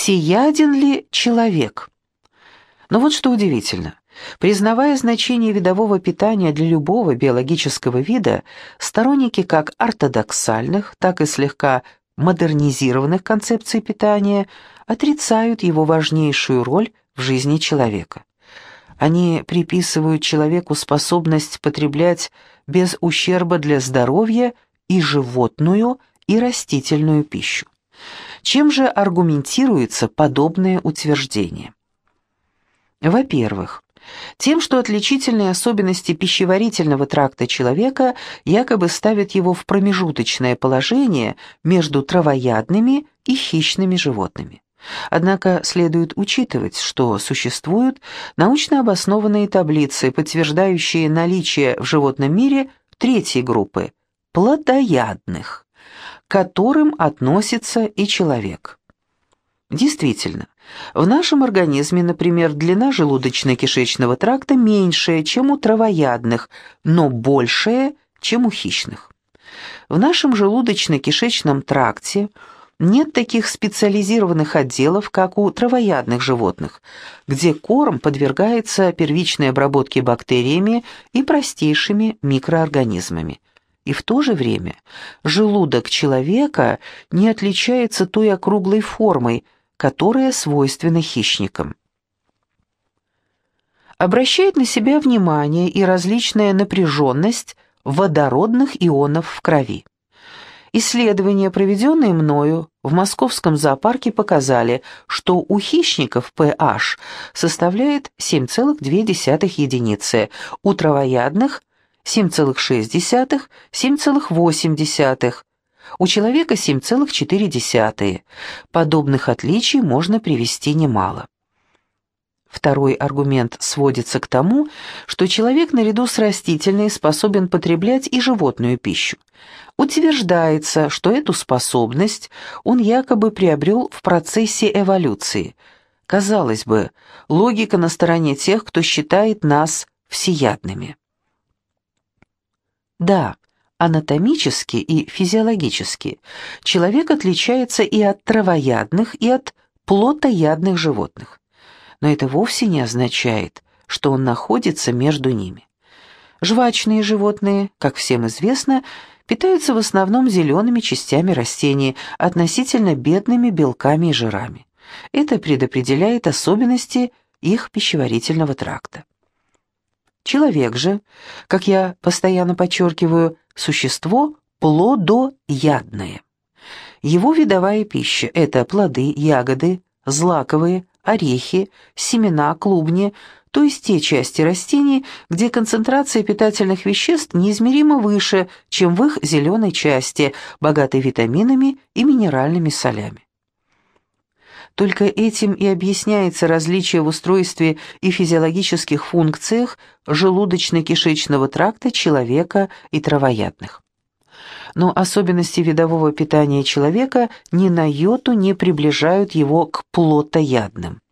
Всеяден ли человек? Но вот что удивительно. Признавая значение видового питания для любого биологического вида, сторонники как ортодоксальных, так и слегка модернизированных концепций питания отрицают его важнейшую роль в жизни человека. Они приписывают человеку способность потреблять без ущерба для здоровья и животную, и растительную пищу. Чем же аргументируется подобное утверждение? Во-первых, тем, что отличительные особенности пищеварительного тракта человека якобы ставят его в промежуточное положение между травоядными и хищными животными. Однако следует учитывать, что существуют научно обоснованные таблицы, подтверждающие наличие в животном мире третьей группы – плодоядных, которым относится и человек. Действительно, в нашем организме, например, длина желудочно-кишечного тракта меньшая, чем у травоядных, но большая, чем у хищных. В нашем желудочно-кишечном тракте нет таких специализированных отделов, как у травоядных животных, где корм подвергается первичной обработке бактериями и простейшими микроорганизмами. И в то же время желудок человека не отличается той округлой формой, которая свойственна хищникам. Обращает на себя внимание и различная напряженность водородных ионов в крови. Исследования, проведенные мною в московском зоопарке, показали, что у хищников pH составляет 7,2 единицы, у травоядных 7,6, 7,8, у человека 7,4. Подобных отличий можно привести немало. Второй аргумент сводится к тому, что человек наряду с растительной способен потреблять и животную пищу. Утверждается, что эту способность он якобы приобрел в процессе эволюции. Казалось бы, логика на стороне тех, кто считает нас всеядными. Да, Анатомически и физиологически человек отличается и от травоядных, и от плотоядных животных. Но это вовсе не означает, что он находится между ними. Жвачные животные, как всем известно, питаются в основном зелеными частями растений, относительно бедными белками и жирами. Это предопределяет особенности их пищеварительного тракта. Человек же, как я постоянно подчеркиваю, существо плодоядное. Его видовая пища – это плоды, ягоды, злаковые, орехи, семена, клубни, то есть те части растений, где концентрация питательных веществ неизмеримо выше, чем в их зеленой части, богатой витаминами и минеральными солями. Только этим и объясняется различие в устройстве и физиологических функциях желудочно-кишечного тракта человека и травоядных. Но особенности видового питания человека ни на йоту не приближают его к плотоядным.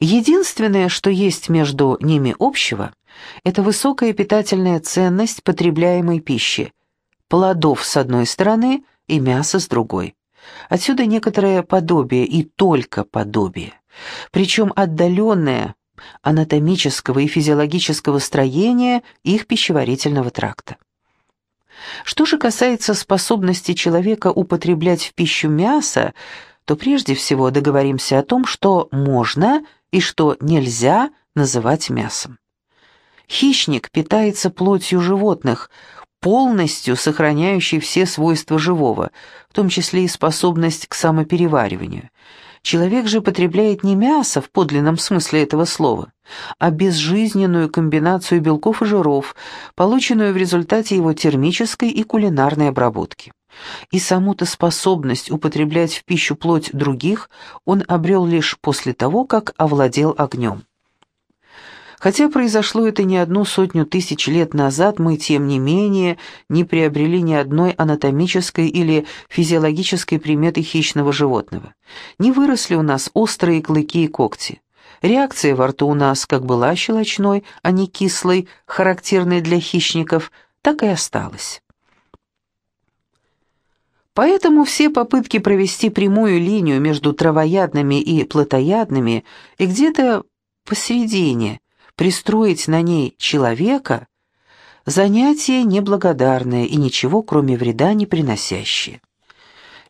Единственное, что есть между ними общего, это высокая питательная ценность потребляемой пищи, плодов с одной стороны и мяса с другой. Отсюда некоторое подобие и только подобие, причем отдаленное анатомического и физиологического строения их пищеварительного тракта. Что же касается способности человека употреблять в пищу мясо, то прежде всего договоримся о том, что можно и что нельзя называть мясом. Хищник питается плотью животных, полностью сохраняющий все свойства живого, в том числе и способность к самоперевариванию. Человек же потребляет не мясо в подлинном смысле этого слова, а безжизненную комбинацию белков и жиров, полученную в результате его термической и кулинарной обработки. И саму-то способность употреблять в пищу плоть других он обрел лишь после того, как овладел огнем. Хотя произошло это не одну сотню тысяч лет назад, мы, тем не менее, не приобрели ни одной анатомической или физиологической приметы хищного животного. Не выросли у нас острые клыки и когти. Реакция во рту у нас как была щелочной, а не кислой, характерной для хищников, так и осталась. Поэтому все попытки провести прямую линию между травоядными и плотоядными и где-то посередине пристроить на ней человека – занятие неблагодарное и ничего, кроме вреда, не приносящее.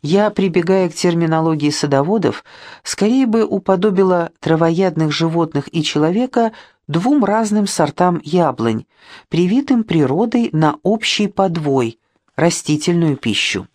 Я, прибегая к терминологии садоводов, скорее бы уподобила травоядных животных и человека двум разным сортам яблонь, привитым природой на общий подвой – растительную пищу.